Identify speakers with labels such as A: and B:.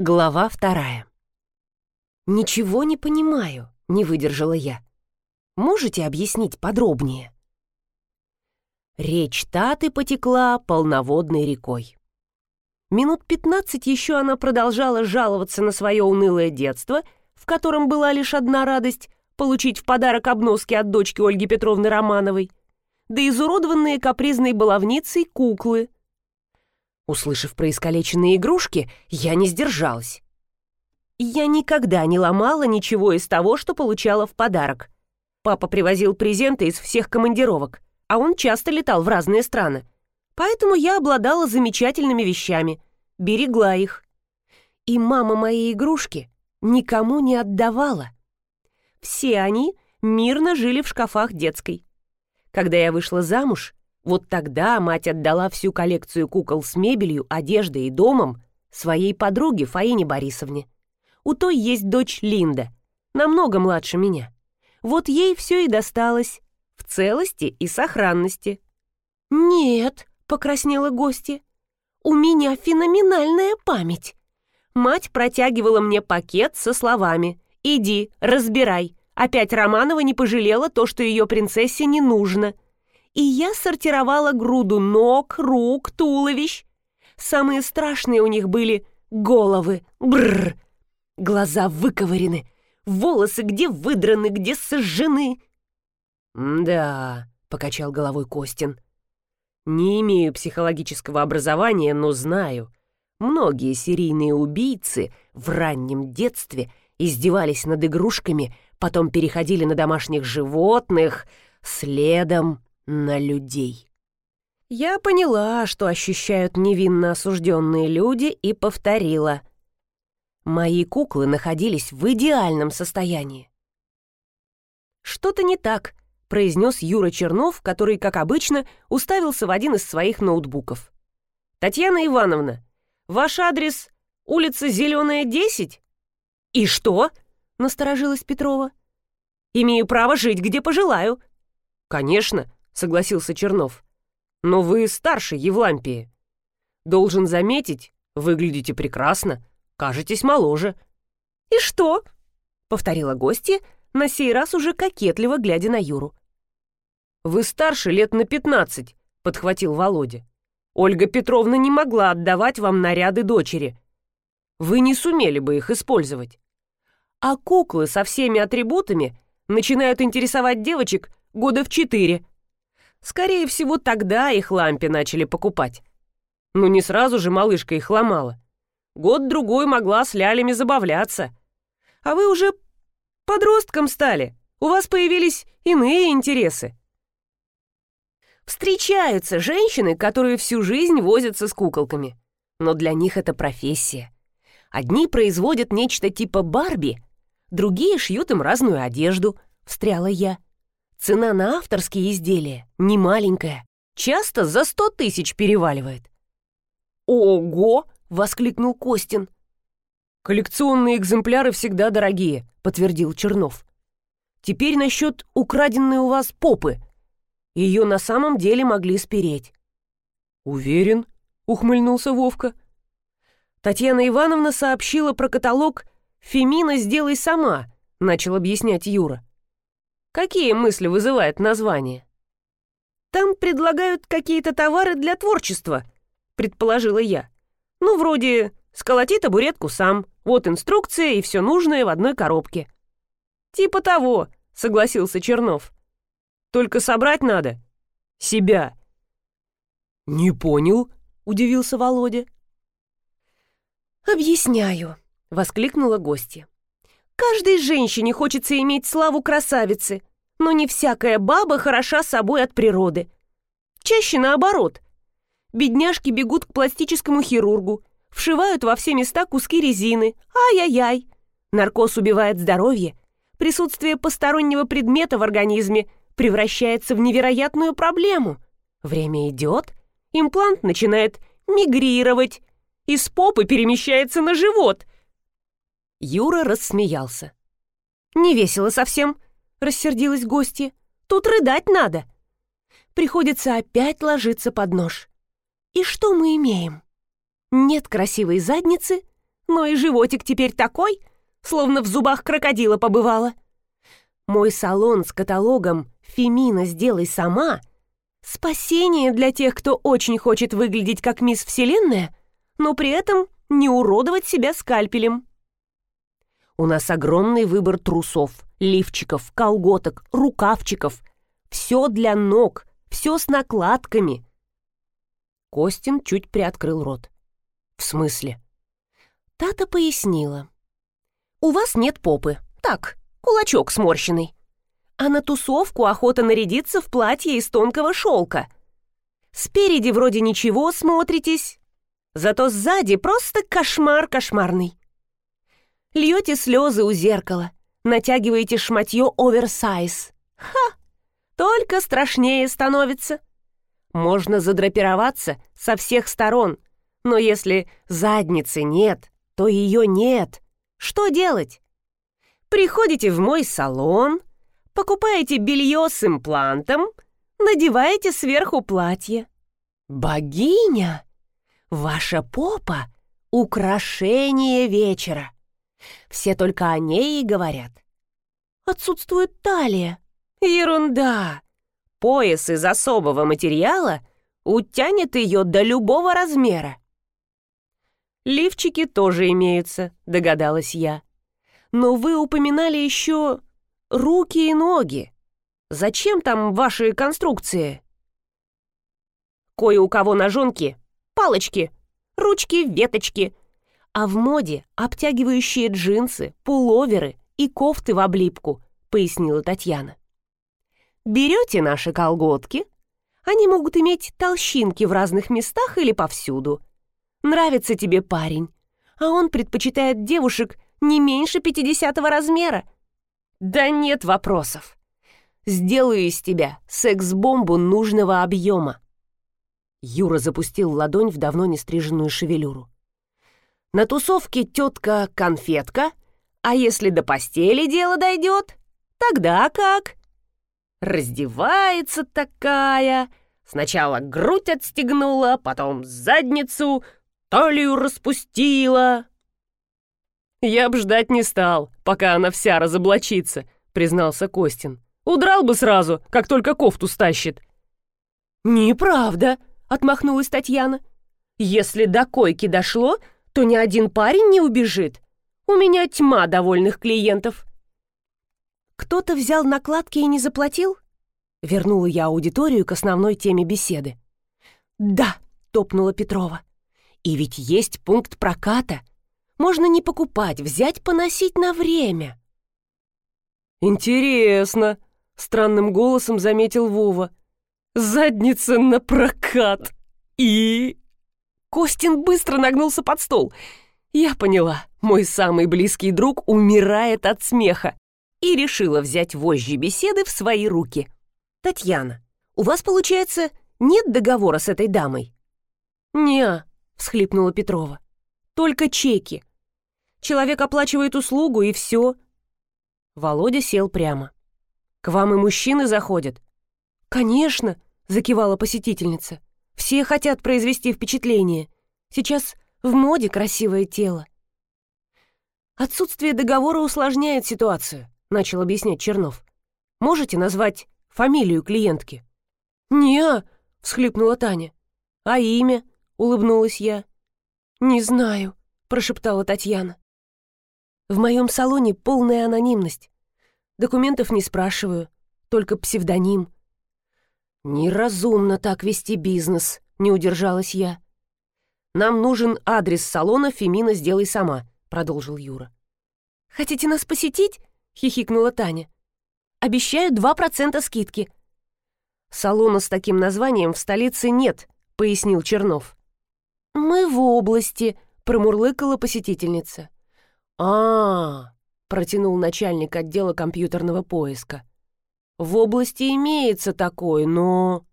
A: Глава вторая. «Ничего не понимаю», — не выдержала я. «Можете объяснить подробнее?» Речь Таты потекла полноводной рекой. Минут пятнадцать еще она продолжала жаловаться на свое унылое детство, в котором была лишь одна радость — получить в подарок обноски от дочки Ольги Петровны Романовой, да изуродованные капризной баловницей куклы — Услышав про искалеченные игрушки, я не сдержалась. Я никогда не ломала ничего из того, что получала в подарок. Папа привозил презенты из всех командировок, а он часто летал в разные страны. Поэтому я обладала замечательными вещами, берегла их. И мама мои игрушки никому не отдавала. Все они мирно жили в шкафах детской. Когда я вышла замуж, вот тогда мать отдала всю коллекцию кукол с мебелью, одеждой и домом своей подруге Фаине Борисовне. У той есть дочь Линда, намного младше меня. Вот ей все и досталось, в целости и сохранности. «Нет», — покраснела гостья, — «у меня феноменальная память». Мать протягивала мне пакет со словами «Иди, разбирай». Опять Романова не пожалела то, что ее принцессе не нужно — и я сортировала груду ног, рук, туловищ. Самые страшные у них были головы. Бррр. Глаза выковырены, волосы где выдраны, где сожжены.
B: «Да», — покачал головой Костин. «Не имею психологического образования, но знаю. Многие серийные убийцы в раннем детстве издевались над игрушками, потом переходили на домашних животных, следом на людей.
A: Я поняла, что ощущают невинно осужденные люди, и повторила. Мои куклы находились в идеальном состоянии. «Что-то не так», — произнес Юра Чернов, который, как обычно, уставился в один из своих ноутбуков. «Татьяна Ивановна, ваш адрес — улица Зеленая, 10?» «И что?» — насторожилась Петрова. «Имею право жить, где пожелаю».
B: «Конечно», согласился Чернов. «Но вы старше Евлампии. Должен заметить, выглядите прекрасно, кажетесь моложе».
A: «И что?» — повторила гостья, на сей раз уже кокетливо глядя на Юру.
B: «Вы старше лет на пятнадцать», — подхватил Володя. «Ольга Петровна не могла отдавать вам наряды дочери. Вы не сумели бы их использовать. А куклы со всеми атрибутами начинают интересовать девочек года в четыре. Скорее всего, тогда их лампе начали покупать. Ну не сразу же малышка их ломала. Год-другой могла с лялями забавляться. А вы уже подростком стали. У вас появились иные интересы. Встречаются женщины, которые всю жизнь возятся с куколками. Но для них это профессия. Одни производят нечто типа Барби, другие шьют им разную одежду, встряла я. Цена на авторские изделия не маленькая, часто за сто тысяч переваливает. «Ого!» — воскликнул Костин. «Коллекционные экземпляры всегда дорогие», — подтвердил Чернов. «Теперь насчет украденной у вас попы. Ее на самом деле могли спереть». «Уверен», — ухмыльнулся Вовка. Татьяна Ивановна сообщила про каталог «Фемина, сделай сама», — начал объяснять Юра. Какие мысли вызывает название? Там предлагают какие-то товары для творчества, предположила я. Ну, вроде «сколоти табуретку сам», вот инструкция и все нужное в одной коробке. Типа того, согласился Чернов. Только собрать надо. Себя. Не понял, удивился Володя. «Объясняю», — воскликнула гостья. «Каждой женщине хочется иметь славу красавицы, но не всякая баба хороша собой от природы. Чаще наоборот. Бедняжки бегут к пластическому хирургу, вшивают во все места куски резины. Ай-яй-яй. Наркоз убивает здоровье. Присутствие постороннего предмета в организме превращается в невероятную проблему. Время идет, имплант начинает мигрировать, из попы перемещается на живот. Юра рассмеялся. «Не весело совсем», — рассердилась гостья. «Тут рыдать надо!» Приходится опять ложиться под нож. И что мы имеем? Нет красивой задницы,
A: Но и животик теперь такой, словно в зубах крокодила побывала. Мой салон с каталогом «Фемина, сделай сама» — спасение для тех, кто очень хочет выглядеть как мисс Вселенная, но при этом не уродовать себя скальпелем. У нас огромный выбор трусов, лифчиков, колготок, рукавчиков. Все для ног, все с накладками. Костин чуть приоткрыл рот. В смысле? Тата пояснила. У вас нет попы. Так, кулачок сморщенный. А на тусовку охота нарядиться в платье из тонкого шелка. Спереди вроде ничего смотритесь, зато сзади просто кошмар кошмарный. Льете слезы у зеркала, натягиваете шматье оверсайз. Ха! Только страшнее становится. Можно задрапироваться со всех сторон, но если задницы нет, то ее нет. Что делать? Приходите в мой салон, покупаете белье с имплантом, надеваете сверху платье. Богиня! Ваша попа — украшение вечера. Все только о ней и говорят. Отсутствует талия. Ерунда. Пояс из особого материала утянет ее до любого размера. Лифчики тоже имеются, догадалась я. Но вы упоминали еще руки и ноги. Зачем там ваши конструкции? Кое у кого ножонки, палочки, ручки, веточки. А в моде обтягивающие джинсы, пуловеры и кофты в облипку, пояснила Татьяна. Берете наши колготки. Они могут иметь толщинки в разных местах или повсюду. Нравится тебе парень, а он предпочитает девушек не меньше пятидесятого размера. Да нет вопросов. Сделаю из тебя секс-бомбу нужного объема. Юра запустил ладонь в давно не стриженную шевелюру. На тусовке тетка конфетка, а если до постели дело дойдет, тогда как? Раздевается такая, сначала грудь отстегнула, потом задницу, талию распустила. «Я б ждать не стал, пока она вся разоблачится», — признался Костин. «Удрал бы сразу, как только кофту стащит». «Неправда», — отмахнулась Татьяна. «Если до койки дошло, то ни один парень не убежит. У меня тьма довольных клиентов». «Кто-то взял накладки и не заплатил?» Вернула я аудиторию к основной теме беседы. «Да», — топнула Петрова. «И ведь есть пункт проката. Можно не покупать, взять, поносить на время». «Интересно», — странным голосом заметил Вова. «Задница на прокат. И...» Костин быстро нагнулся под стол. Я поняла, мой самый близкий друг умирает от смеха и решила взять вожжи беседы в свои руки. «Татьяна, у вас, получается, нет договора с этой дамой?» «Не-а», всхлипнула Петрова. «Только чеки. Человек оплачивает услугу, и все». Володя сел прямо. «К вам и мужчины заходят?» «Конечно», — закивала посетительница. «Все хотят произвести впечатление. Сейчас в моде красивое тело». «Отсутствие договора усложняет ситуацию», — начал объяснять Чернов. «Можете назвать фамилию клиентки?» «Не-а», всхлипнула Таня. «А имя?» — улыбнулась я. «Не знаю», — прошептала Татьяна. В моем салоне полная анонимность. Документов не спрашиваю, только псевдоним. Неразумно так вести бизнес, не удержалась я. Нам нужен адрес салона «Фемина, сделай сама», продолжил Юра. Хотите нас посетить? хихикнула Таня. Обещаю два процента скидки. Салона с таким названием в столице нет, пояснил Чернов. Мы в области, промурлыкала посетительница а, протянул начальник отдела компьютерного поиска. «В области имеется такое, но...»